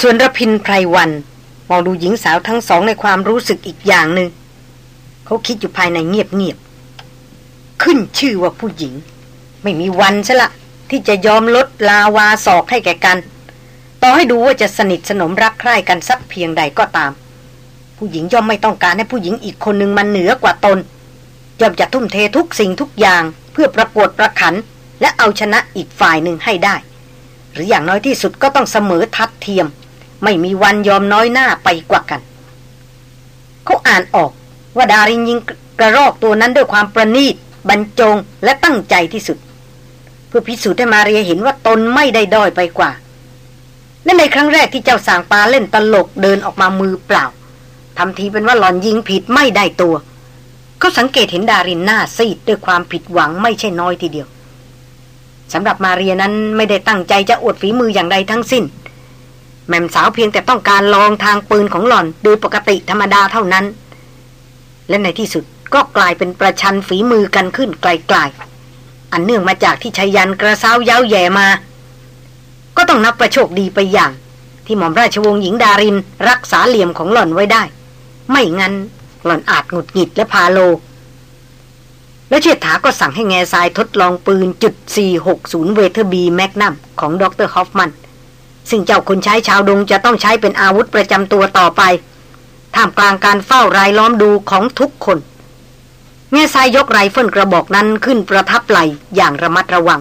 ส่วนระพินไพรวันมองดูหญิงสาวทั้งสองในความรู้สึกอีกอย่างหนึ่งเขาคิดอยู่ภายในเงียบๆขึ้นชื่อว่าผู้หญิง ไม่มีวันใช่ละ ที่จะยอมลดลาวาศอกให้แก่กัน ต่อให้ดูว่าจะสนิทสนมรักใคร่กันสักเพียงใดก็ตาม ผู้หญิงย่อมไม่ต้องการให้ผู้หญิงอีกคนหนึ่งมันเหนือกว่าตนย่อมจะทุ่มเททุกสิ่งทุกอย่างเพื่อประกวดประขัน และเอาชนะอีกฝ่ายหนึ่งให้ได้ หรืออย่างน้อยที่สุดก็ต้องเสมอทัดเทียม ไม่มีวันยอมน้อยหน้าไปกว่ากัน เขาอ่านออกว่าดารินยิงกระรอกตัวนั้นด้วยความประณีตบรรจงและตั้งใจที่สุด เพื่อพิสูจน์ให้มาเรียเห็นว่าตนไม่ได้ด้อยไปกว่าและในครั้งแรกที่เจ้าสางปลาเล่นตลกเดินออกมามือเปล่าทำทีเป็นว่าหลอนยิงผิดไม่ได้ตัว เขาสังเกตเห็นดารินหน้าซีดด้วยความผิดหวังไม่ใช่น้อยทีเดียวสำหรับมาเรียนั้นไม่ได้ตั้งใจจะอวดฝีมืออย่างใดทั้งสิ้น แม่มสาวเพียงแต่ต้องการลองทางปืนของหล่อนโดยปกติธรรมดาเท่านั้น และในที่สุดก็กลายเป็นประชันฝีมือกันขึ้นไกลๆ อันเนื่องมาจากที่ชายันกระซ้าวเย้าแย่มา ก็ต้องนับประโชคดีไปอย่าง ที่หม่อมราชวงศ์หญิงดารินรักษาเหลี่ยมของหล่อนไว้ได้ ไม่งั้นหล่อนอาจหงุดหงิดและพาโล แล้วเชษฐาก็สั่งให้แง่ทรายทดลองปืนจุด460เวเทอร์บีแมกนัมของดรฮอฟมัน ซึ่งเจ้าคนใช้ชาวดงจะต้องใช้เป็นอาวุธประจำตัวต่อไป ท่ามกลางการเฝ้ารายล้อมดูของทุกคน แง่ทรายยกไรเฟิลกระบอกนั้นขึ้นประทับไหล่อย่างระมัดระวัง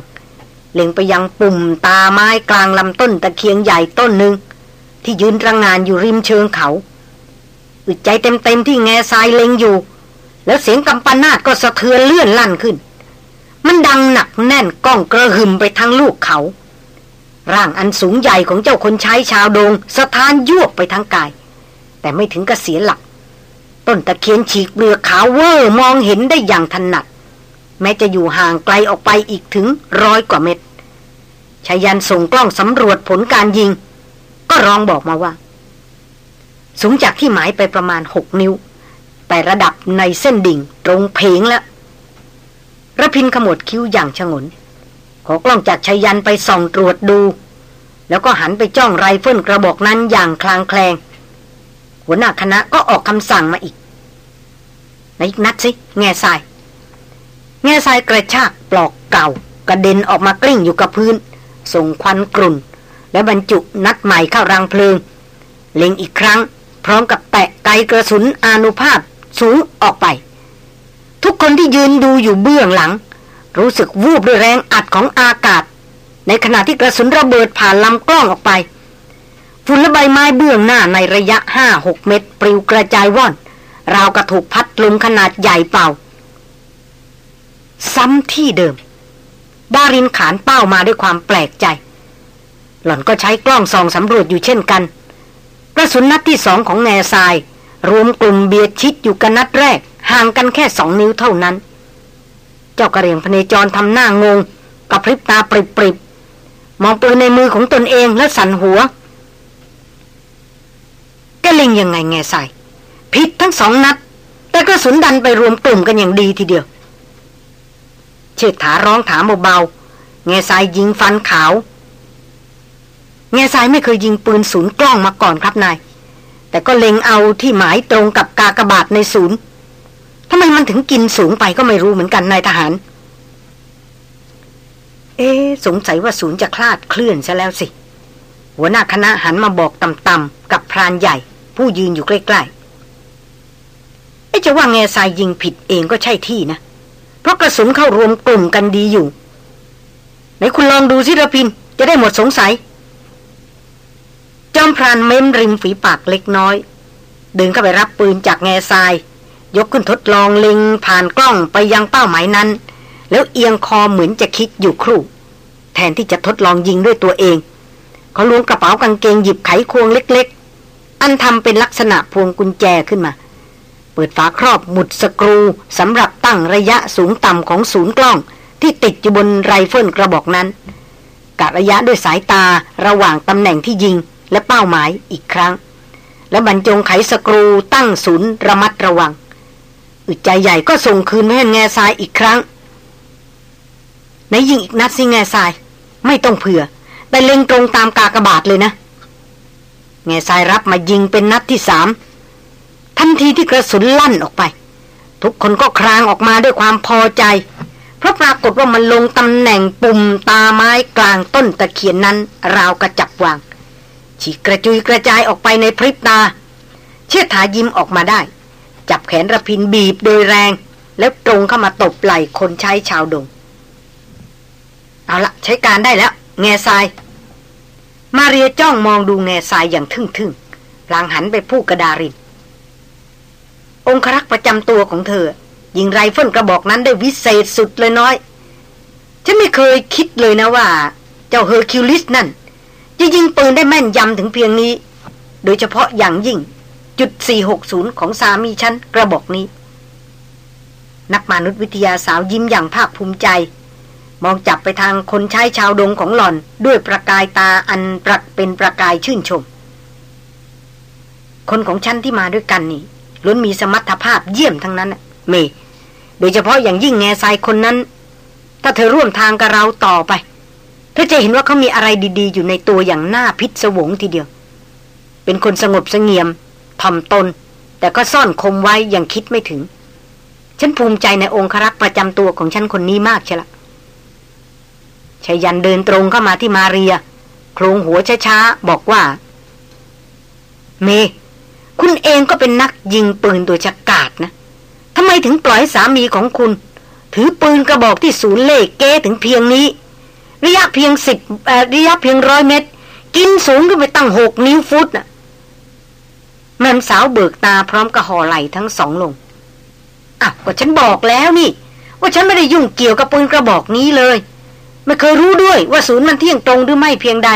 เล็งไปยังปุ่มตาไม้กลางลำต้นตะเคียงใหญ่ต้นหนึ่ง ที่ยืนตระหง่านอยู่ริมเชิงเขาอึดใจเต็มๆที่แง่ทรายเล็งอยู่ แล้วเสียงกำปนาดก็สะเทือนเลื่อนลั่นขึ้น มันดังหนักแน่นก้องกระหึ่มไปทั้งลูกเขา ร่างอันสูงใหญ่ของเจ้าคนใช้ชาวโดงสะท้านยวบไปทั้งกาย แต่ไม่ถึงกระเสียหลัก ต้นตะเคียนฉีกเปลือกขาวเวอร์มองเห็นได้อย่างถนัด แม้จะอยู่ห่างไกลออกไปอีกถึงร้อยกว่าเมตรชายันส่งกล้องสำรวจผลการยิง ก็ร้องบอกมาว่า สูงจากที่หมายไปประมาณหกนิ้ว แต่ระดับในเส้นดิ่งตรงเพงแล้วระพินขมวดคิ้วอย่างชงน ขอกล้องจากชยันไปส่องตรวจดู แล้วก็หันไปจ้องไรเฟิลกระบอกนั้นอย่างคลางแคลง หัวหน้าคณะก็ออกคำสั่งมาอีกนอีกนัดสิ แง่ทราย แง่ทรายกระชากปลอกเก่ากระเด็นออกมากลิ้งอยู่กับพื้น ส่งควันกรุ่น และบรรจุนัดใหม่เข้ารังเพลิง เล็งอีกครั้ง พร้อมกับแตะไกกระสุนอนุภาพสูงออกไป ทุกคนที่ยืนดูอยู่เบื้องหลัง รู้สึกวูบด้วยแรงอัดของอากาศ ในขณะที่กระสุนระเบิดผ่านลำกล้องออกไปฝุ่นและใบไม้เบื้องหน้าในระยะห้าหกเมตร ปลิวกระจายว่อน ราวกระถูกพัดลมขนาดใหญ่เป่า ซ้ำที่เดิม ดารินขานเป้ามาด้วยความแปลกใจ หล่อนก็ใช้กล้องส่องสำรวจอยู่เช่นกัน กระสุนนัดที่สองของแง่ทราย รวมกลุ่มเบียดชิดอยู่กันนัดแรก ห่างกันแค่สองนิ้วเท่านั้น เจ้ากระเรียงพเนจรทำหน้างงกับพริบตาปริบปริบมองปืนในมือของตนเองและสั่นหัวแกลิงยังไงแง่ใส่ผิดทั้งสองนัด แต่กระสุนดันไปรวมกลุ่มกันอย่างดีทีเดียว เชิดถาร้องถามเบาๆแง่ทรายยิงฟันขาวแง่ทรายไม่เคยยิงปืนศูนย์กล้องมาก่อนครับนาย แต่ก็เล็งเอาที่หมายตรงกับกากบาทในศูนย์ำไมมันถึงกินสูงไปก็ไม่รู้เหมือนกันนายทหาร เอ๊สงสัยว่าศูนย์จะคลาดเคลื่อนซะแล้วสิ หัวหน้าคณะหันมาบอกต่ำๆกับพรานใหญ่ ผู้ยืนอยู่ใกล้ๆไอ้จะว่าแง่ทรายยิงผิดเองก็ใช่ที่นะ เพราะกระสุนเข้ารวมกลุ่มกันดีอยู่ไหนคุณลองดูสิระพิน จะได้หมดสงสัย จอมพรานเม้มริมฝีปากเล็กน้อย เดินเข้าไปรับปืนจากแง่ทราย ยกขึ้นทดลองเล็งผ่านกล้องไปยังเป้าหมายนั้น แล้วเอียงคอเหมือนจะคิดอยู่ครู่ แทนที่จะทดลองยิงด้วยตัวเอง เขาล้วงกระเป๋ากางเกงหยิบไขควงเล็ก ๆ อันทำเป็นลักษณะพวงกุญแจขึ้นมา เปิดฝาครอบหมุดสกรูสำหรับตั้งระยะสูงต่ำของศูนย์กล้อง ที่ติดอยู่บนไรเฟิลกระบอกนั้นกะระยะด้วยสายตาระหว่างตำแหน่งที่ยิงและเป้าหมายอีกครั้ง และบรรจงไขสกรูตั้งศูนย์ระมัดระวัง อึดใจใหญ่ก็ส่งคืนมาให้แง่ทรายอีกครั้งไหนยิงอีกนัดสิแง่ทราย ไม่ต้องเผื่อ แต่เล็งตรงตามกากบาทเลยนะ แง่ทรายรับมายิงเป็นนัดที่สามทันทีที่กระสุนลั่นออกไป ทุกคนก็ครางออกมาด้วยความพอใจ เพราะปรากฏว่ามันลงตำแหน่งปุ่มตาไม้กลางต้นตะเคียนนั้น ราวกระจับวางฉีกกระจุยกระจายออกไปในพริบตา เชิดถายิ้มออกมาได้ จับแขนระพินบีบโดยแรง แล้วตรงเข้ามาตบไหล่คนใช้ชาวดง เอาละใช้การได้แล้ว แง่ทราย มาเรียจ้องมองดูแง่ทรายอย่างทึ่งๆพลางหันไปพูดกะดาริน องครักษ์ประจำตัวของเธอ ยิงไรเฟิลกระบอกนั้นได้วิเศษสุดเลยน้อย ฉันไม่เคยคิดเลยนะว่า เจ้าเฮอร์คิวลิสนั่นจะยิงปืนได้แม่นยำถึงเพียงนี้ โดยเฉพาะอย่างยิ่ง จุด460 ของสามีฉันกระบอกนี้ นักมนุษยวิทยาสาวยิ้มอย่างภาคภูมิใจ มองจับไปทางคนใช้ชาวดงของหล่อนด้วยประกายตาอันประเป็นประกายชื่นชม คนของฉันที่มาด้วยกันนี่ล้วนมีสมรรถภาพเยี่ยมทั้งนั้นเมโดยเฉพาะอย่างยิ่งแง่ทรายคนนั้น ถ้าเธอร่วมทางกับเราต่อไป เธอจะเห็นว่าเขามีอะไรดีๆ อยู่ในตัวอย่างน่าพิศวงทีเดียว เป็นคนสงบสงเงียม ถ่อมตน แต่ก็ซ่อนคมไว้อย่างคิดไม่ถึง ฉันภูมิใจในองครักษ์ประจำตัวของฉันคนนี้มากใช่ละชายันเดินตรงเข้ามาที่มาเรีย โครงหัวช้าๆ บอกว่า เม คุณเองก็เป็นนักยิงปืนตัวฉกาดนะทำไมถึงปล่อยสามีของคุณ ถือปืนกระบอกที่ศูนย์เลขเก้ถึงเพียงนี้ ระยะเพียงสิบระยะเพียงร้อยเมตร กินสูงขึ้นไปตั้งหกนิ้วฟุตน่ะ แม่สาวเบิกตาพร้อมกับห่อไหลทั้งสองลงอะก็ฉันบอกแล้วนี่ ว่าฉันไม่ได้ยุ่งเกี่ยวกับปืนกระบอกนี้เลย ไม่เคยรู้ด้วยว่าศูนย์มันเที่ยงตรงหรือไม่เพียงใด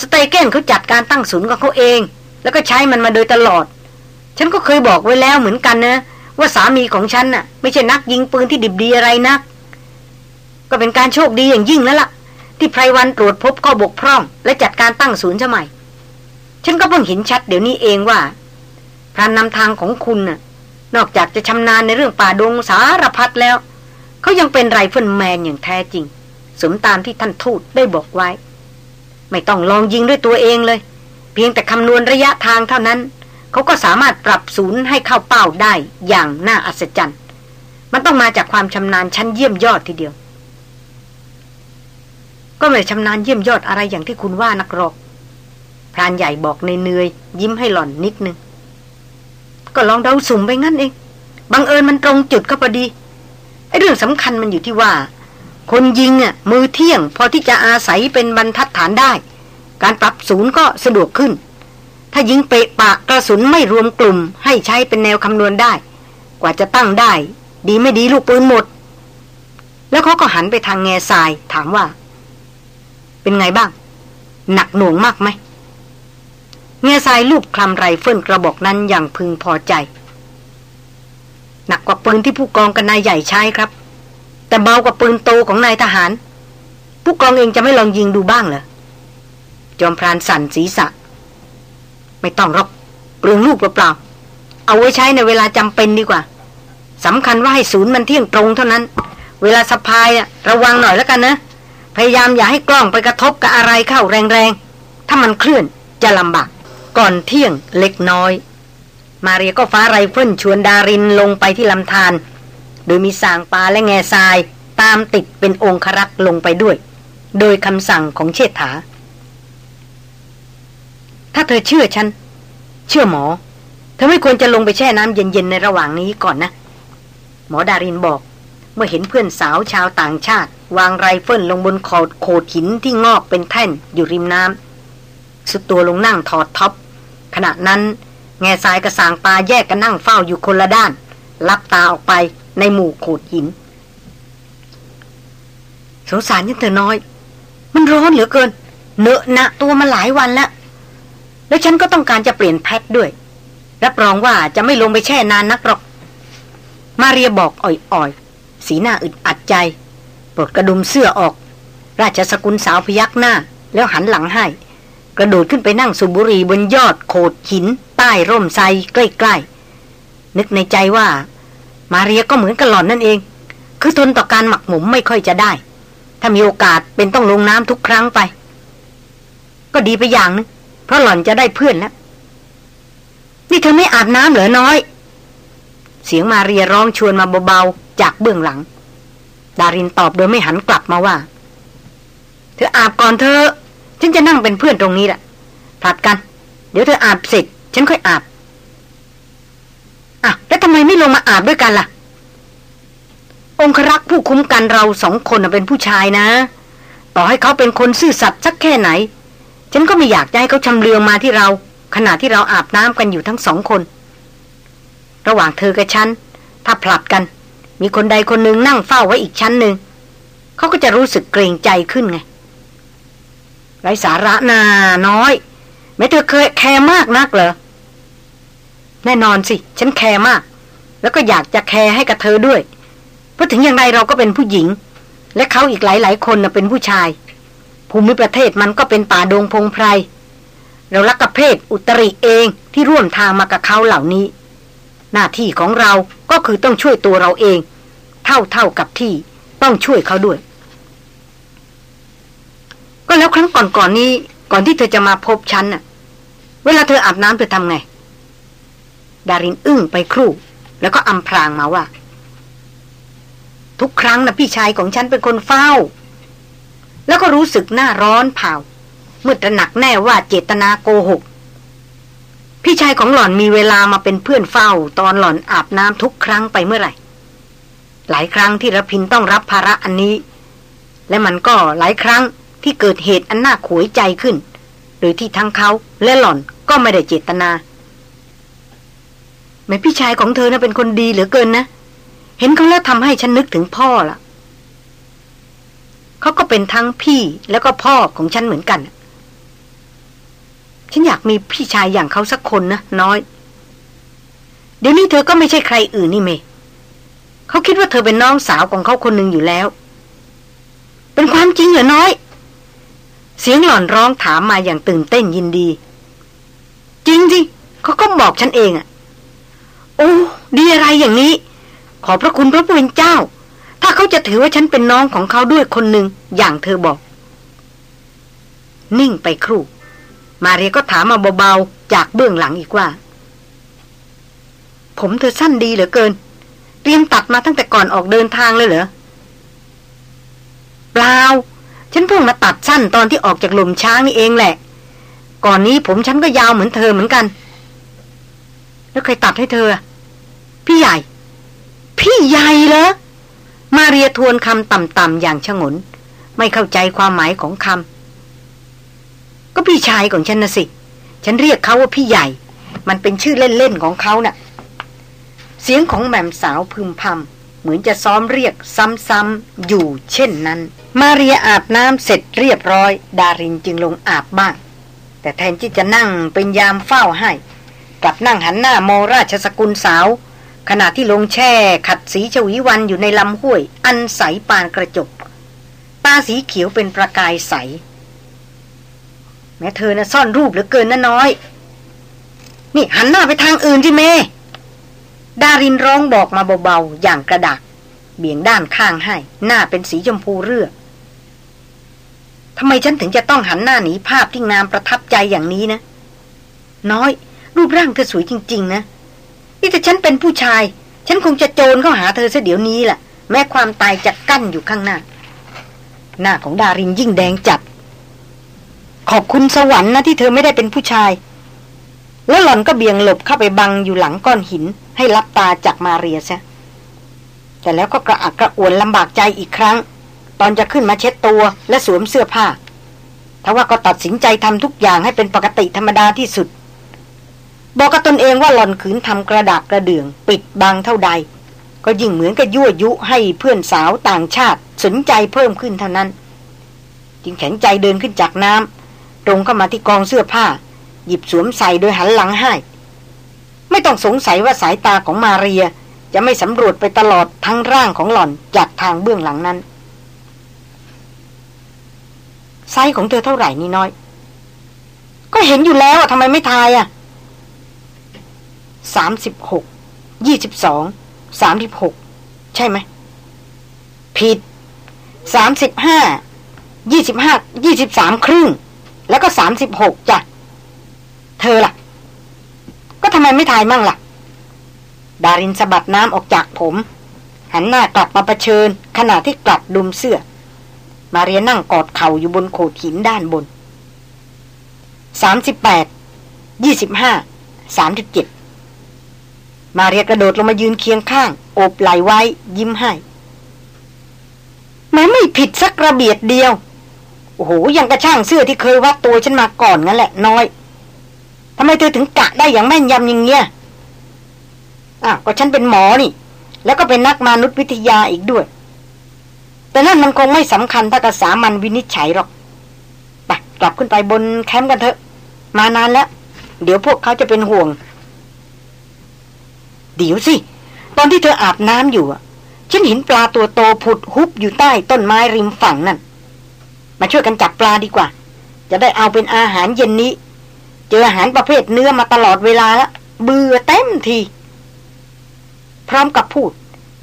สเตเกนเขาจัดการตั้งศูนย์ของเขาเอง แล้วก็ใช้มันมาโดยตลอด ฉันก็เคยบอกไว้แล้วเหมือนกันนะ ว่าสามีของฉันน่ะ ไม่ใช่นักยิงปืนที่ดิบดีอะไรนัก ก็เป็นการโชคดีอย่างยิ่งแล้วล่ะ ที่ไพรวันตรวจพบข้อบกพร่อง และจัดการตั้งศูนย์สมัย ฉันก็เพิ่งเห็นชัดเดี๋ยวนี้เองว่าพรานนำทางของคุณน่ะ นอกจากจะชำนาญในเรื่องป่าดงสารพัดแล้ว เขายังเป็นไรเฟิลแมนอย่างแท้จริง สมตามที่ท่านทูตได้บอกไว้ ไม่ต้องลองยิงด้วยตัวเองเลย เพียงแต่คำนวณระยะทางเท่านั้น เขาก็สามารถปรับศูนย์ให้เข้าเป้าได้อย่างน่าอัศจรรย์ มันต้องมาจากความชำนาญชั้นเยี่ยมยอดทีเดียว ก็ไม่ชำนาญเยี่ยมยอดอะไรอย่างที่คุณว่านักหรอก พรานใหญ่บอกในเนยยิ้มให้หล่อนนิดนึง ก็ลองเดาสุ่มไปงั้นเอง บังเอิญมันตรงจุดก็พอดี ไอ้เรื่องสำคัญมันอยู่ที่ว่า คนยิงอะมือเที่ยง พอที่จะอาศัยเป็นบรรทัดฐานได้ การปรับศูนย์ก็สะดวกขึ้น ถ้ายิงเปะปะกระสุนไม่รวมกลุ่ม ให้ใช้เป็นแนวคำนวณได้ กว่าจะตั้งได้ ดีไม่ดีลูกปืนหมด แล้วเขาก็หันไปทางแง่ทรายถามว่า เป็นไงบ้าง หนักหน่วงมากไหม เงยสายลูบคลำไรเฟิลกระบอกนั้นอย่างพึงพอใจ หนักกว่าปืนที่ผู้กองกับนายใหญ่ใช้ครับ แต่เบากว่าปืนโตของนายทหาร ผู้กองเองจะไม่ลองยิงดูบ้างเหรอจอมพรานสั่นศีรษะ ไม่ต้องหรอกเปลืองลูกเปล่าๆเอาไว้ใช้ในเวลาจำเป็นดีกว่าสำคัญว่าให้ศูนย์มันเที่ยงตรงเท่านั้น เวลาสะพายอะระวังหน่อยแล้วกันนะ พยายามอย่าให้กล้องไปกระทบกับอะไรเข้าแรงๆ ถ้ามันเคลื่อนจะลำบาก ก่อนเที่ยงเล็กน้อย มาเรียก็คว้าไรเฟิลชวนดารินลงไปที่ลำธารโดยมีสางปลาและแง่ทรายตามติดเป็นองครักษ์ลงไปด้วย โดยคำสั่งของเชษฐา ถ้าเธอเชื่อฉัน เชื่อหมอ เธอไม่ควรจะลงไปแช่น้ำเย็นๆในระหว่างนี้ก่อนนะ หมอดารินบอก เมื่อเห็นเพื่อนสาวชาวต่างชาติ วางไรเฟิลลงบนขอดโขดหินที่งอกเป็นแท่นอยู่ริมน้ำทรุดตัวลงนั่งถอดท็อป ขณะนั้น แง่ทรายกะสางปลาแยกกันนั่งเฝ้าอยู่คนละด้าน ลับตาออกไปในหมู่โขดหิน สงสารยังเธอน้อย มันร้อนเหลือเกินเนอะหนะตัวมาหลายวันแล้ว แล้วฉันก็ต้องการจะเปลี่ยนแพทด้วย รับรองว่าจะไม่ลงไปแช่นานนักหรอก มาเรียบอกอ่อยๆ สีหน้าอึดอัดใจ ปลดกระดุมเสื้อออก ราชสกุลสาวพยักหน้า แล้วหันหลังให้ กระโดดขึ้นไปนั่งสุบุรีบนยอดโขดหิน ใต้ร่มไทรใกล้ๆ นึกในใจว่า มาเรียก็เหมือนกับหล่อนนั่นเอง คือทนต่อการหมักหมมไม่ค่อยจะได้ ถ้ามีโอกาสเป็นต้องลงน้ำทุกครั้งไป ก็ดีไปอย่างนึงเพราะหล่อนจะได้เพื่อนแล้วนี่เธอไม่อาบน้ำเหรอน้อย เสียงมาเรียร้องชวนมาเบาๆจากเบื้องหลัง ดารินตอบโดยไม่หันกลับมาว่า เธออาบก่อนเธอ ฉันจะนั่งเป็นเพื่อนตรงนี้แหละผลัดกัน เดี๋ยวเธออาบเสร็จ ฉันค่อยอาบอะแล้วทำไมไม่ลงมาอาบด้วยกันล่ะ องครักษ์ผู้คุ้มกันเราสองคนเป็นผู้ชายนะ ต่อให้เขาเป็นคนซื่อสัตย์สักแค่ไหน ฉันก็ไม่อยากจะให้เขาชำเลืองมาที่เรา ขณะที่เราอาบน้ำกันอยู่ทั้งสองคน ระหว่างเธอกับฉัน ถ้าผลัดกัน มีคนใดคนหนึ่งนั่งเฝ้าไว้อีกชั้นหนึ่งเขาก็จะรู้สึกเกรงใจขึ้นไง ไร้สาระน่าน้อยแหมเธอเคยแคร์มากนักเหรอ แน่นอนสิ ฉันแคร์มาก แล้วก็อยากจะแคร์ให้กับเธอด้วย เพราะถึงอย่างไรเราก็เป็นผู้หญิง และเขาอีกหลาย ๆ คนเป็นผู้ชาย ภูมิประเทศมันก็เป็นป่าดงพงไพร เราลักกะเพศอุตริเองที่ร่วมทางมากับเขาเหล่านี้ หน้าที่ของเราก็คือต้องช่วยตัวเราเอง เท่าเท่ากับที่ต้องช่วยเขาด้วย ก็แล้วครั้งก่อนๆนนี้ ก่อนที่เธอจะมาพบฉันน่ะ เวลาเธออาบน้ำเธอทำไง ดารินอึ้งไปครู่ แล้วก็อำพรางมาว่า ทุกครั้งนะพี่ชายของฉันเป็นคนเฝ้า แล้วก็รู้สึกหน้าร้อนเผาเมื่อตระหนักแน่ว่าเจตนาโกหก พี่ชายของหล่อนมีเวลามาเป็นเพื่อนเฝ้า ตอนหล่อนอาบน้ำทุกครั้งไปเมื่อไหร่ หลายครั้งที่ระพินต้องรับภาระอันนี้ และมันก็หลายครั้ง ที่เกิดเหตุอันน่าขวยใจขึ้น โดยที่ทั้งเขาและหล่อนก็ไม่ได้เจตนาแม่พี่ชายของเธอนะ่ะเป็นคนดีเหลือเกินนะ เห็นเขาแล้วทำให้ฉันนึกถึงพ่อละ่ะเขาก็เป็นทั้งพี่แล้วก็พ่อของฉันเหมือนกัน ฉันอยากมีพี่ชายอย่างเขาสักคนนะน้อย เดี๋ยวนี้เธอก็ไม่ใช่ใครอื่นนี่เมเขาคิดว่าเธอเป็นน้องสาวของเขาคนหนึ่งอยู่แล้ว เป็นความจริงเหรอน้อย เสียงหล่อนร้องถามมาอย่างตื่นเต้นยินดี จริงสิเขาก็บอกฉันเองอะโอ้ดีอะไรอย่างนี้ ขอพระคุณพระผู้เป็นเจ้า ถ้าเขาจะถือว่าฉันเป็นน้องของเขาด้วยคนหนึ่งอย่างเธอบอก นิ่งไปครู่ มาเรียก็ถามมาเบาๆจากเบื้องหลังอีกว่า ผมเธอสั้นดีเหลือเกิน เตรียมตัดมาตั้งแต่ก่อนออกเดินทางเลยเหรอเปล่า ฉันเพิ่งมาตัดสั้นตอนที่ออกจากหลุมช้างนี่เองแหละ ก่อนนี้ผมฉันก็ยาวเหมือนเธอเหมือนกัน แล้วใครตัดให้เธอ พี่ใหญ่ พี่ใหญ่เหรอมาเรียทวนคำต่ำๆอย่างชงน ไม่เข้าใจความหมายของคำก็พี่ชายของฉันนะสิ ฉันเรียกเขาว่าพี่ใหญ่ มันเป็นชื่อเล่นๆของเขานะ่ะ เสียงของแม่มสาวพึมพำ เหมือนจะซ้อมเรียกซ้ำๆอยู่เช่นนั้น มาเรียอาบน้ำเสร็จเรียบร้อย ดารินจึงลงอาบบ้าง แต่แทนที่จะนั่งเป็นยามเฝ้าให้ กลับนั่งหันหน้าโมราชสกุลสาว ขณะที่ลงแช่ขัดสีชวีวันอยู่ในลำห้วย อันใสปานกระจกตาสีเขียวเป็นประกายใส แม้เธอนะ่ะซ่อนรูปเหลือเกินนะน้อย นี่หันหน้าไปทางอื่นสิเม ดารินร้องบอกมาเบาๆ อย่างกระดากเบี่ยงด้านข้างให้ หน้าเป็นสีชมพูเรือทำไมฉันถึงจะต้องหันหน้าหนีภาพที่งามประทับใจอย่างนี้นะ น้อย รูปร่างเธอสวยจริง ๆ นะนี่ถ้าฉันเป็นผู้ชาย ฉันคงจะโจรเข้าหาเธอซะเดี๋ยวนี้แหละแม้ความตายจะกั้นอยู่ข้างหน้า หน้าของดารินยิ่งแดงจัด ขอบคุณสวรรค์นะที่เธอไม่ได้เป็นผู้ชาย แล้วหล่อนก็เบี่ยงหลบเข้าไปบังอยู่หลังก้อนหิน ให้รับตาจากมาเรียซะแต่แล้วก็กระอักกระอ่วนลำบากใจอีกครั้ง ตอนจะขึ้นมาเช็ดตัวและสวมเสื้อผ้าทว่าก็ตัดสินใจทำทุกอย่างให้เป็นปกติธรรมดาที่สุด บอกกับตนเองว่าหล่อนขืนทำกระดาษกระเดื่อง ปิดบังเท่าใด ก็ยิ่งเหมือนกับยั่วยุให้เพื่อนสาวต่างชาติสนใจเพิ่มขึ้นเท่านั้น จึงแข็งใจเดินขึ้นจากน้ำตรงเข้ามาที่กองเสื้อผ้า หยิบสวมใส่โดยหันหลังให้ ไม่ต้องสงสัยว่าสายตาของมาเรียจะไม่สำรวจไปตลอดทั้งร่างของหล่อนจากทางเบื้องหลังนั้นไซส์ของเธอเท่าไหร่นี่น้อย ก็เห็นอยู่แล้วอะทำไมไม่ทายอะสามสิบหกยี่สิบสองสามสิบหกใช่ไหมผิดสามสิบห้ายี่สิบห้ายี่สิบสามครึ่ง แล้วก็สามสิบหกจ้ะ เธอล่ะ ก็ทำไมไม่ถ่ายมั่งละ่ะ ดารินสะบัดน้ำออกจากผม หันหน้ากลับมาประชิญ ขณะที่กลัดดุมเสื้อ มาเรียนั่งกอดเข่าอยู่บนโขดหินด้านบนสามสิบแปดยี่สิบห้าสามสิบเจ็ดมาเรียกระโดดลงมายืนเคียงข้าง โอบไหลไว้ ยิ้มให้แม้ไม่ผิดสักระเบียดเดียว โอ้โห ยังกระช่างเสื้อที่เคยวัดตัวฉันมาก่อนงั้นแหละน้อย ทำไมเธอถึงกะได้อย่างแม่นยำอย่างเงี้ยอ้าวก็ฉันเป็นหมอนี่ แล้วก็เป็นนักมนุษยวิทยาอีกด้วย แต่นั่นมันคงไม่สำคัญถ้ากระสามันวินิจฉัยหรอกไปกลับขึ้นไปบนแคมป์กันเถอะ มานานแล้ว เดี๋ยวพวกเขาจะเป็นห่วง เดี๋ยวสิ ตอนที่เธออาบน้ำอยู่ฉันเห็นปลาตัวโตผุดฮุบอยู่ใต้ต้นไม้ริมฝั่งนั่น มาช่วยกันจับปลาดีกว่า จะได้เอาเป็นอาหารเย็นนี้ เจออาหารประเภทเนื้อมาตลอดเวลาล้วเบื่อเต็มที พร้อมกับพูด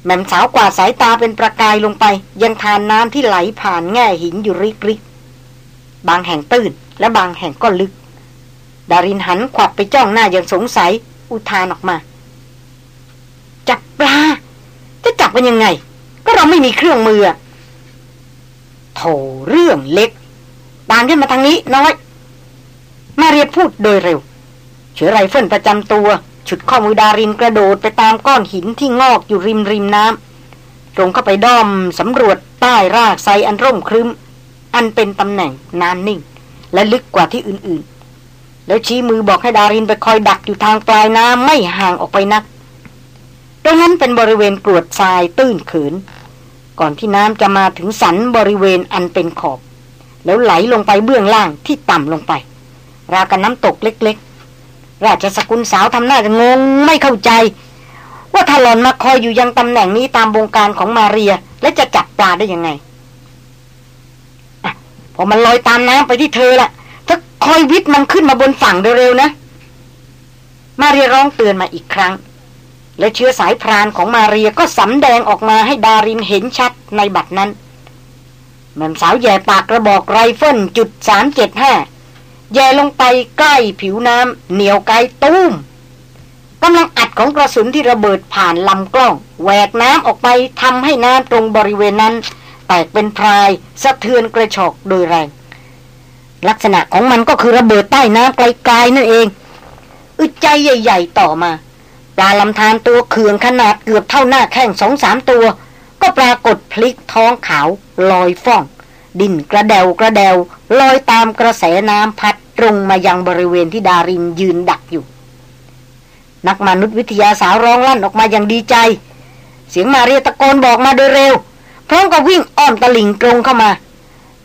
แม่มสาวกว่าสายตาเป็นประกายลงไป ยังทานน้ำที่ไหลผ่านแง่หินอยู่ริกริบางแห่งตื้นและบางแห่งก็ลึก ดารินหันขวับไปจ้องหน้าอย่างสงสัย อุทานออกมา จับปลา จะจับกันยังไง ก็เราไม่มีเครื่องมือโถเรื่องเล็กตามขึ้นมาทางนี้น้อย มาเรียพูดโดยเร็วฉวยไรเฟิลประจำตัว ฉุดข้อมือดารินกระโดดไปตามก้อนหินที่งอกอยู่ริมริมน้ำตรงเข้าไปด้อมสำรวจใต้รากไทรอันร่มครึ้มอันเป็นตำแหน่งน้ำนิ่ง และลึกกว่าที่อื่นๆ แล้วชี้มือบอกให้ดารินไปคอยดักอยู่ทางปลายน้ำไม่ห่างออกไปนักตรงนั้นเป็นบริเวณกรวดทรายตื้นขืนก่อนที่น้ำจะมาถึงสันบริเวณอันเป็นขอบ แล้วไหลลงไปเบื้องล่างที่ต่ำลงไป ราวกันน้ำตกเล็กๆ ราชสกุลสาวทำหน้าจะงงไม่เข้าใจ ว่าทลอนมาคอยอยู่ยังตำแหน่งนี้ตามวงการของมาเรีย และจะจับปลาได้ยังไงอพอมันลอยตามน้ำไปที่เธอละถ้าคอยวิทย์มันขึ้นมาบนฝั่งเร็วๆนะ มาเรียร้องเตือนมาอีกครั้ง และเชื้อสายพรานของมาเรียก็สำแดงออกมาให้ดารินเห็นชัดในบัดนั้นแม่สาวแหย่ปากกระบอกไรเฟิลจุดสามเจ็ดห้า แหย่ลงไปใกล้ผิวน้ำเหนี่ยวไกตุ้มกำลังอัดของกระสุนที่ระเบิดผ่านลำกล้องแหวกน้ำออกไปทำให้น้ำตรงบริเวณนั้น แตกเป็นพรายสะเทือนกระฉอกโดยแรง ลักษณะของมันก็คือระเบิดใต้น้ำกลายๆนั่นเอง อึดใจใหญ่ ๆ ต่อมา ปลาลำธารตัวเขื่องขนาดเกือบเท่าหน้าแข้งสองสามตัว ก็ปรากฏพลิกท้องขาวลอยฟ่อง ดิ้นกระแด่วกระแด่วลอยตามกระแสน้ำพัดตรงมายังบริเวณที่ดารินยืนดักอยู่ นักมนุษยวิทยาสาวร้องลั่นออกมาอย่างดีใจ เสียงมาเรียตะโกนบอกมาโดยเร็ว พร้อมกับวิ่งอ้อมตะลิ่งตรงเข้ามา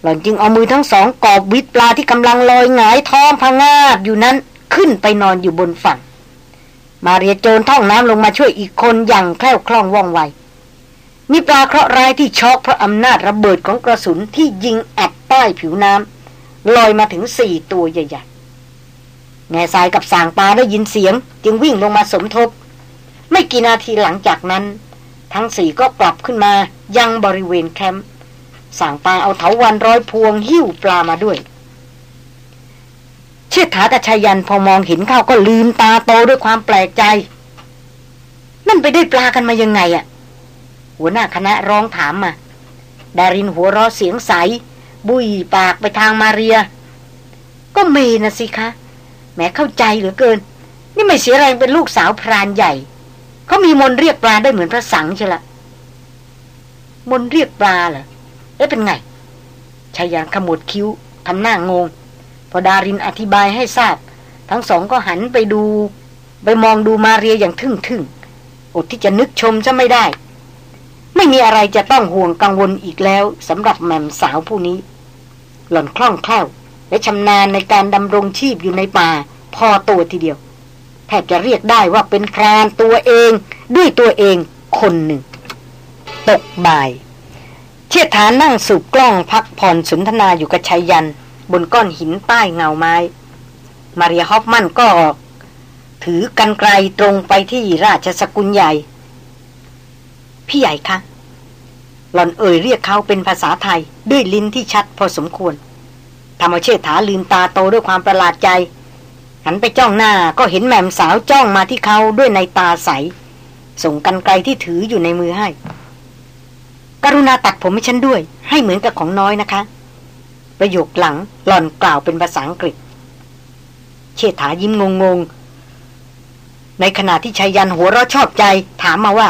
หล่อนจึงเอามือทั้งสองกอบวิดปลาที่กำลังลอยหงายท้องพังงาบอยู่นั้นขึ้นไปนอนอยู่บนฝั่ง มาเรียโจรท่องน้ำลงมาช่วยอีกคนอย่างแคล่วคล่องว่องไว มีปลาเคราะห์ร้ายที่ช็อกเพราะอำนาจระเบิดของกระสุนที่ยิงอัดใต้ผิวน้ำลอยมาถึงสี่ตัวใหญ่ๆแง่ทรายกับสางปลาได้ยินเสียง จึงวิ่งลงมาสมทบ ไม่กี่นาทีหลังจากนั้น ทั้งสี่ก็กลับขึ้นมายังบริเวณแคมป์สางปลาเอาเถาวันร้อยพวงหิ้วปลามาด้วย เชิดถากับชายันพอมองเห็นเข้าก็ลืมตาโตด้วยความแปลกใจ นั่นไปได้ปลากันมายังไงอะ่ะ หัวหน้าคณะร้องถามมา ดารินหัวรอเสียงใส บุยปากไปทางมาเรีย ก็เมนะสิคะ แม้เข้าใจเหลือเกิน นี่ไม่เสียแรงเป็นลูกสาวพรานใหญ่ เขามีมนเรียกปลาได้เหมือนพระสังใช่ละมนเรียกปลาเหรอเอ๊ะเป็นไงชายันขมวดคิ้วทำหน้างง พอดารินอธิบายให้ทราบ ทั้งสองก็หันไปดู ไปมองดูมาเรียอย่างทึ่งๆ อดที่จะนึกชมจะไม่ได้ ไม่มีอะไรจะต้องห่วงกังวลอีกแล้วสำหรับแม่มสาวผู้นี้ หล่อนคล่องแคล่ว และชำนาญในการดำรงชีพอยู่ในป่า พอตัวทีเดียว แทบจะเรียกได้ว่าเป็นพรานตัวเอง ด้วยตัวเองคนหนึ่ง ตกบ่าย เชี่ยฐานนั่งสูบกล้องพักผ่อนสนทนาอยู่กับชายยัน บนก้อนหินใต้เงาไม้ มารียฮอฟมันก็ถือกันไกลตรงไปที่ราชสกุลใหญ่ พี่ใหญ่คะหล่อนเอ่ยเรียกเขาเป็นภาษาไทยด้วยลิ้นที่ชัดพอสมควรทำเอาเชิดถาลืมตาโตด้วยความประหลาดใจ หันไปจ้องหน้าก็เห็นแม่มสาวจ้องมาที่เขาด้วยในตาใส ส่งกันไกลที่ถืออยู่ในมือให้ กรุณาตัดผมให้ฉันด้วย ให้เหมือนกับของน้อยนะคะ ประโยคหลังหล่อนกล่าวเป็นภาษาอังกฤษ เชษฐายิ้มงงงในขณะที่ชายยันหัวเราะชอบใจ ถามมาว่า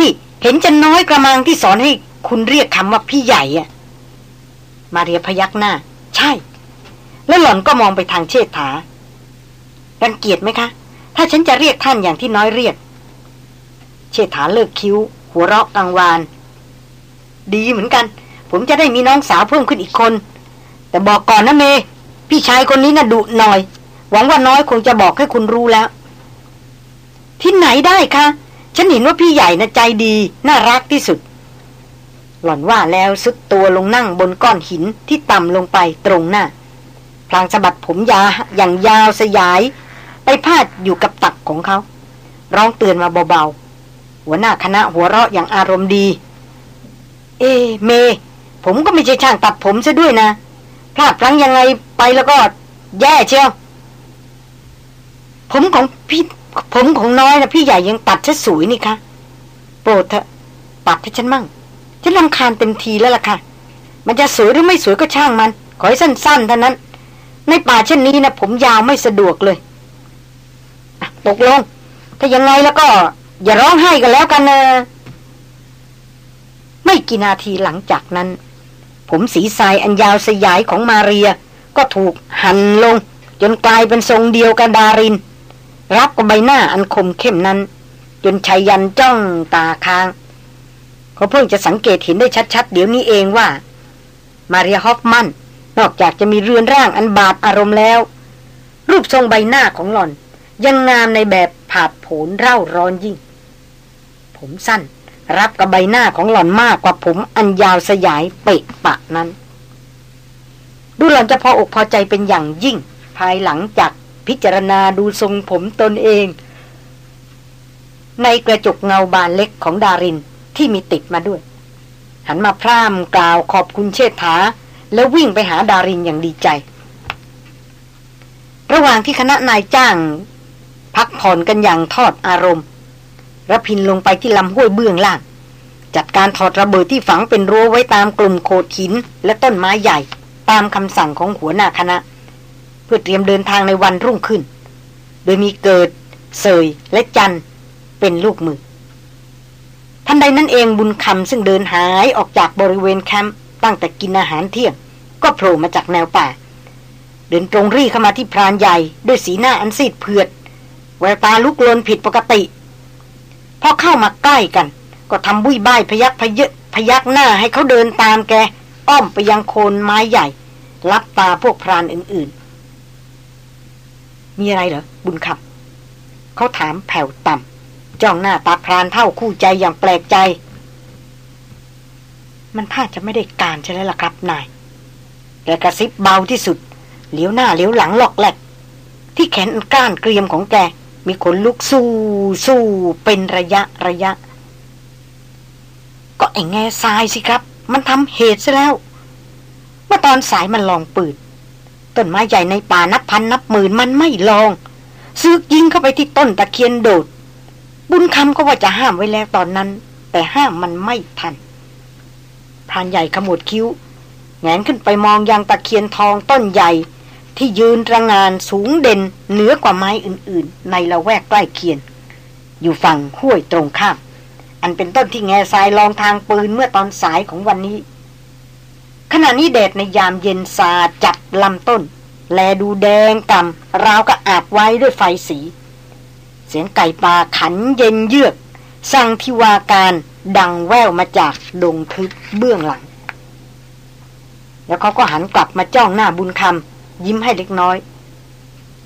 นี่เห็นจะน้อยกระมังที่สอนให้คุณเรียกคำว่าพี่ใหญ่อะมาเรียพยักหน้า ใช่ แล้วหล่อนก็มองไปทางเชษฐารังเกียจไหมคะ ถ้าฉันจะเรียกท่านอย่างที่น้อยเรียก เชษฐาเลิกคิ้ว หัวเราะกังวาน ดีเหมือนกัน ผมจะได้มีน้องสาวเพิ่มขึ้นอีกคน แต่บอกก่อนนะเม พี่ชายคนนี้นะ่ะดุหน่อย หวังว่าน้อยคงจะบอกให้คุณรู้แล้ว ที่ไหนได้คะ ฉันเห็นว่าพี่ใหญ่นะใจดี น่ารักที่สุด หล่อนว่าแล้วสุดตัวลงนั่งบนก้อนหินที่ต่ำลงไปตรงหน้า พลางสะบัดผมยาอย่างยาวสยาย ไปพาดอยู่กับตักของเขา ร้องเตือนมาเบาๆ หัวหน้าคณะหัวเราะอย่างอารมณ์ดี เอ เม ผมก็ไม่ใช่ช่างตัดผมซะด้วยนะ พลาดพลั้งยังไงไปแล้วก็ แย่เชียวผมของพี่ ผมของน้อยนะพี่ใหญ่ยังตัดซะสวยนี่คะโปรดเถอะตัดให้ฉันมั่งฉันลำคาญเต็มทีแล้วล่ะค่ะ มันจะสวยหรือไม่สวยก็ช่างมัน ขอให้สั้นๆเท่านั้น ในป่าเช่นนี้นะผมยาวไม่สะดวกเลยตกลง ถ้ายังไงแล้วก็ อย่าร้องไห้กันแล้วกันนะไม่กี่นาทีหลังจากนั้น ผมสีสายอันยาวสยายของมาเรีย ก็ถูกหั่นลง จนกลายเป็นทรงเดียวกับดาริน รับกับใบหน้าอันคมเข้มนั้น จนชายยันจ้องตาค้าง เขาเพิ่งจะสังเกตเห็นได้ชัดๆ เดี๋ยวนี้เองว่า มาเรียฮอฟมัน นอกจากจะมีเรือนร่างอันบาดอารมณ์แล้ว รูปทรงใบหน้าของหล่อน ยังงามในแบบผาดโผนเร่าร้อนยิ่ง ผมสั้นรับกับใบหน้าของหล่อนมากกว่าผมอันยาวสยายเปะปะนั้น ดูหล่อนจะพออกพอใจเป็นอย่างยิ่ง ภายหลังจาก พิจารณาดูทรงผมตนเอง ในกระจกเงาบานเล็กของดารินที่มีติดมาด้วย หันมาพร่ำกล่าวขอบคุณเชษฐา แล้ววิ่งไปหาดารินอย่างดีใจ ระหว่างที่คณะนายจ้าง พักผ่อนกันอย่างทอดอารมณ์ระพินลงไปที่ลำห้วยเบื้องล่าง จัดการถอดระเบิดที่ฝังเป็นรั้วไว้ตามกลุ่มโขดหินและต้นไม้ใหญ่ ตามคำสั่งของหัวหน้าคณะ พื่อเตรียมเดินทางในวันรุ่งขึ้น โดยมีเกิด เสยและจันเป็นลูกมือทันใดนั้นเองบุญคำซึ่งเดินหายออกจากบริเวณแคมป์ตั้งแต่กินอาหารเที่ยง ก็โผล่มาจากแนวป่า เดินตรงรีเข้ามาที่พรานใหญ่ ด้วยสีหน้าอันซีดเผือด แววตาลุกลนผิดปกติ พอเข้ามาใกล้กัน ก็ทำบุยบ้ายพยักพยพยักหน้าให้เขาเดินตามแก อ้อมไปยังโคนไม้ใหญ่รับตาพวกพรานอื่น มีอะไรเหรอ บุญคำเขาถามแผ่วต่ำจ้องหน้าตาพรานเท่าคู่ใจอย่างแปลกใจ มันท่าดจะไม่ได้การใช่แล้วล่ะครับนายแต่กระซิบเบาที่สุดเหลียวหน้าเหลียวหลังหลอกแหลกที่แขนก้านเกรียมของแก มีขนลุกสู้สู้เป็นระยะระยะ ก็ไอ้แง่ทรายสิครับ มันทำเหตุซะแล้ว เมื่อตอนสายมันลองปืน ต้นไม้ใหญ่ในป่านับพันนับหมื่นมันไม่ลองซึกยิงเข้าไปที่ต้นตะเคียนโดด บุญคำก็ว่าจะห้ามไว้แล้วตอนนั้น แต่ห้ามมันไม่ทันพรานใหญ่ขมวดคิ้วแงนขึ้นไปมองยังตะเคียนทองต้นใหญ่ ที่ยืนระงานสูงเด่นเหนือกว่าไม้อื่นๆ ในละแวกใกล้เคียน อยู่ฝั่งห้วยตรงข้าม อันเป็นต้นที่แง่ทรายลองทางปืนเมื่อตอนสายของวันนี้ ขณะนี้แดดในยามเย็นสาจัดลำต้น แลดูแดงกำราวกระอาบไว้ด้วยไฟสี เสียงไก่ป่าขันเย็นเยือก สั่งทิวาการดังแววมาจากดงทึบเบื้องหลัง แล้วเขาก็หันกลับมาจ้องหน้าบุญคำยิ้มให้เล็กน้อย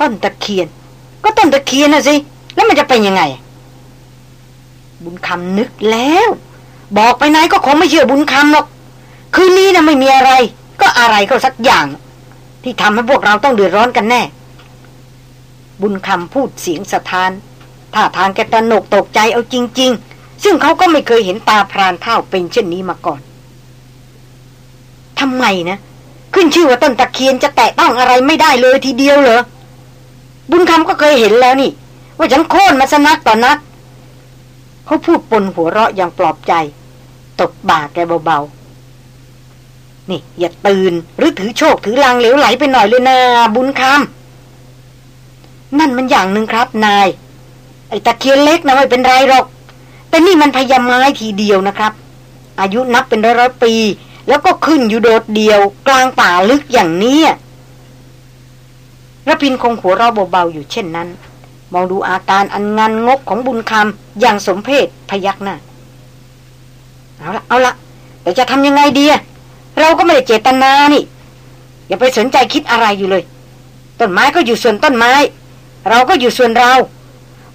ต้นตะเคียน ก็ต้นตะเคียนนะสิ แล้วมันจะเป็นยังไง บุญคำนึกแล้ว บอกไปไหนก็คงไม่เชื่อบุญคำหรอก คืนนี้นะไม่มีอะไร ก็อะไรก็สักอย่าง ที่ทำให้พวกเราต้องเดือดร้อนกันแน่ บุญคำพูดเสียงสะท้านท่าทางแกตระหนกตกใจเอาจริง ๆ ซึ่งเขาก็ไม่เคยเห็นตาพรานเท่าเป็นเช่นนี้มาก่อนทำไมนะ ขึ้นชื่อว่าต้นตะเคียนจะแตะต้องอะไรไม่ได้เลยทีเดียวเหรอ บุญคำก็เคยเห็นแล้วนี่ ว่าฉันโค่นมาสนักต่อนักเขาพูดปนหัวเราะอย่างปลอบใจ ตบบ่าแกเบาๆ นี่ อย่าตื่น หรือถือโชคถือลางเหลวไหลไปหน่อยเลยนะบุญคำนั่นมันอย่างหนึ่งครับ นาย ไอ้ตะเคียนเล็กนะไม่เป็นไรหรอก แต่นี่มันพยาไม้ทีเดียวนะครับ อายุนับเป็นร้อยร้อยปี แล้วก็ขึ้นอยู่โดดเดียว กลางป่าลึกอย่างนี้ระพินคงหัวเราเบาๆอยู่เช่นนั้น มองดูอาการอันงันงกของบุญคำอย่างสมเพศพยักหน้าเอาละเอาละแต่จะทำยังไงดีอะ เราก็ไม่ได้เจตนานี่ อย่าไปสนใจคิดอะไรอยู่เลย ต้นไม้ก็อยู่ส่วนต้นไม้ เราก็อยู่ส่วนเรา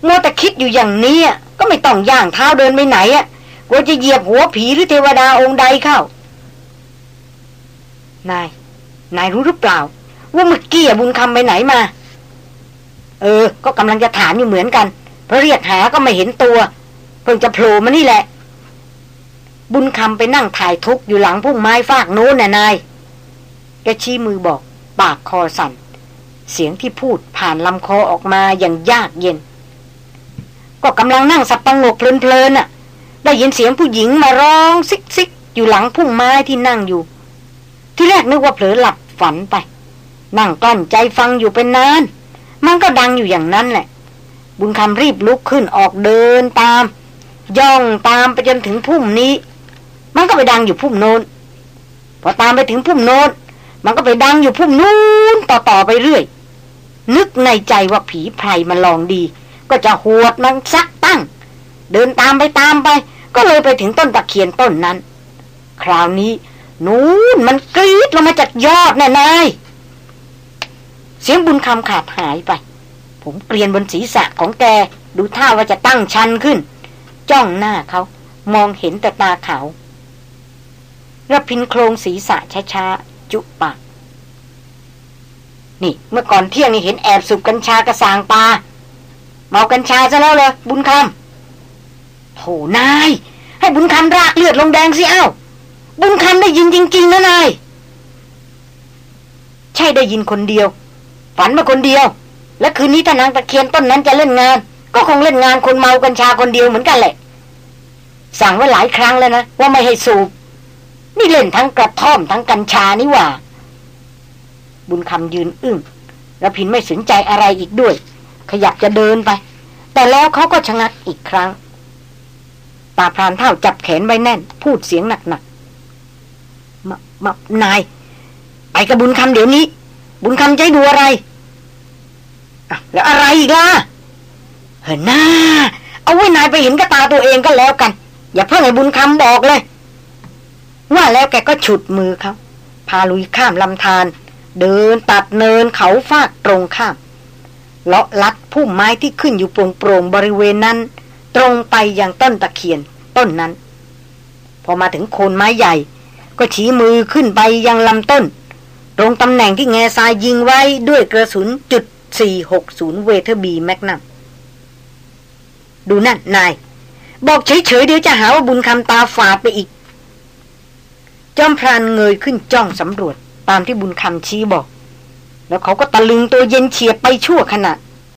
มัวแต่คิดอยู่อย่างนี้ก็ไม่ต้องย่างเท้าเดินไปไหนอะกลัวจะเหยียบหัวผีหรือเทวดาองค์ใดเข้า นาย นายรู้หรือเปล่า ว่าเมื่อกี้บุญคำไปไหนมา เออ ก็กำลังจะถามอยู่เหมือนกัน เพราะเรียกหาก็ไม่เห็นตัว เพิ่งจะโผล่มานี่แหละ บุญคำไปนั่งถ่ายทุกอยู่หลังพุ่งไม้ฟากโน้นน่ะนายแกชี้มือบอกปากคอสั่น เสียงที่พูดผ่านลำคอออกมาอย่างยากเย็น ก็กำลังนั่งสับประงกเพลินๆน่ะ ได้ยินเสียงผู้หญิงมาร้องซิกซิกอยู่หลังพุ่งไม้ที่นั่งอยู่ ที่แรกนึกว่าเผลอหลับฝันไป นั่งกลั้นใจฟังอยู่เป็นนาน มันก็ดังอยู่อย่างนั้นแหละ บุญคำรีบลุกขึ้นออกเดินตาม ย่องตามไปจนถึงพุ่มนี้ มันก็ไปดังอยู่พุ่มโน้น พอตามไปถึงพุ่มโน้น มันก็ไปดังอยู่พุ่มนู้นต่อๆไปเรื่อย นึกในใจว่าผีไพรมันลองดี ก็จะหวดมันซักตั้ง เดินตามไปตามไป ก็เลยไปถึงต้นตะเคียนต้นนั้น คราวนี้นู้นมันกรีดลงมาจากยอดแน่นายเสียงบุญคำขาดหายไป ผมเกลียนบนศีรษะของแก ดูท่าว่าจะตั้งชันขึ้น จ้องหน้าเขา มองเห็นแต่ตาขาว ระพินโครงศีรษะช้าๆ จุปาก นี่ เมื่อก่อนเที่ยงนี่เห็นแอบสูบกัญชากระสางปลาเมากัญชาซะแล้วเลยบุญคำโถนาย ให้บุญคำรากเลือดลงแดงสิเอ้า บุญคำได้ยินจริง ๆนะนาย ใช่ได้ยินคนเดียว ฝันมาคนเดียว และคืนนี้ถ้านางตะเคียนต้นนั้นจะเล่นงาน ก็คงเล่นงานคนเมากัญชาคนเดียวเหมือนกันแหละ สั่งไว้หลายครั้งแล้วนะว่าไม่ให้สูบ นี่เล่นทั้งกระท่อมทั้งกัญชานี่ว่า บุญคำยืนอึ้งแล้วพินไม่สนใจอะไรอีกด้วย ขยับจะเดินไป แต่แล้วเขาก็ชะงักอีกครั้งตาพรานเท่าจับแขนไว้แน่น พูดเสียงหนักๆมามานาย ไปกับบุญคำเดี๋ยวนี้ บุญคำใจดูอะไรแล้วอะไรอีกล่ะเฮ้ยน้า เอาไว้นายไปเห็นกับตาตัวเองก็แล้วกัน อย่าเพิ่งให้บุญคำบอกเลย ว่าแล้วแกก็ฉุดมือเขาพาลุยข้ามลำธารเดินตัดเนินเขาฟากตรงข้ามเลาะลัดพุ่มไม้ที่ขึ้นอยู่โปร่งๆบริเวณนั้น ตรงไปยังต้นตะเคียนต้นนั้น พอมาถึงโคนไม้ใหญ่ ก็ชี้มือขึ้นไปยังลำต้น ตรงตำแหน่งที่แง่ทรายยิงไว้ด้วยกระสุนจุด460 Weatherby Magnum ดูนั่นนาย บอกเฉยๆเดี๋ยวจะหาว่าบุญคำตาฝาดไปอีก จอมพรานเงยขึ้นจ้องสำรวจตามที่บุญคำชี้บอก แล้วเขาก็ตะลึงตัวเย็นเฉียบไปชั่วขณะ